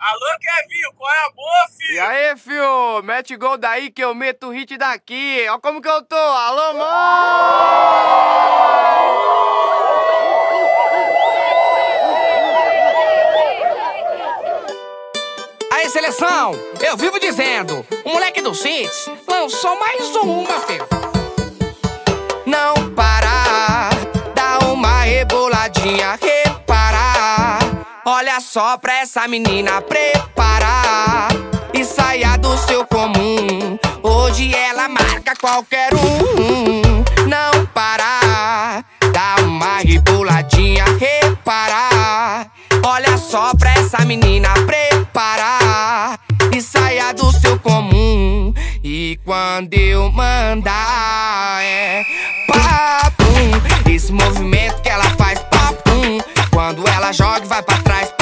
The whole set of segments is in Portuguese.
Alô, Kevinho, qual é a boa, filho? E aí, fio? Mete gol daí que eu meto o hit daqui. Ó como que eu tô. Alô, Aí, seleção, eu vivo dizendo, o moleque do Cits lançou mais uma, filho. Não parar, dá uma reboladinha, só pra essa menina preparar e saia do seu comum. Hoje ela marca qualquer um. Não parar, dá uma reboladinha, reparar. Olha só pra essa menina preparar e saia do seu comum. E quando eu mandar é papum, esse movimento que ela faz papum. Quando ela joga e vai pra trás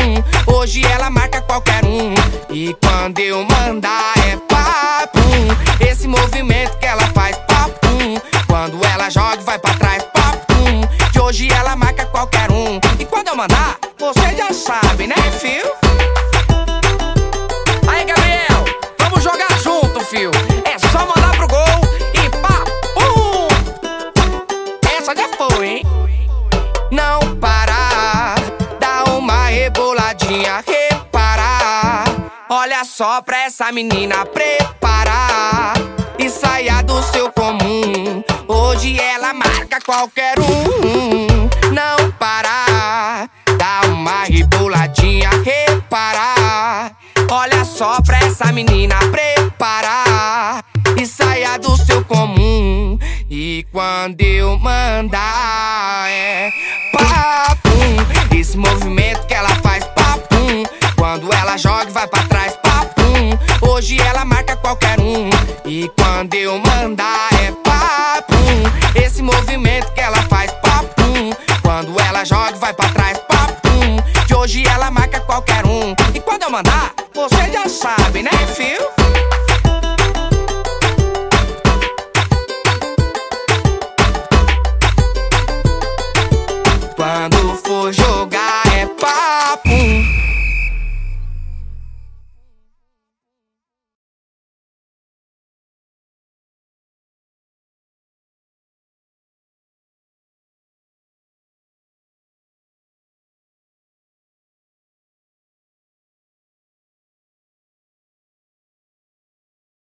papum. Hoje ela marca qualquer um. E quando eu mandar é papum, esse movimento que ela faz papum. Quando ela joga vai pra trás papum. Que hoje ela marca qualquer um. E quando eu mandar, você já sabe, né, fio? Aí, Gabriel, vamos jogar junto, fio. É só mandar pro gol e pá, pum! Essa já foi, hein? Não parar, reboladinha, reparar. Olha só pra essa menina preparar e saia do seu comum. Hoje ela marca qualquer um. Não parar, dá uma reboladinha, reparar. Olha só pra essa menina preparar e saia do seu comum. E quando eu mandar é Hoje ela marca qualquer um. E quando eu mandar é papum, esse movimento que ela faz papum. Quando ela joga vai pra trás papum. Que hoje ela marca qualquer um. E quando eu mandar, você já sabe, né, fio?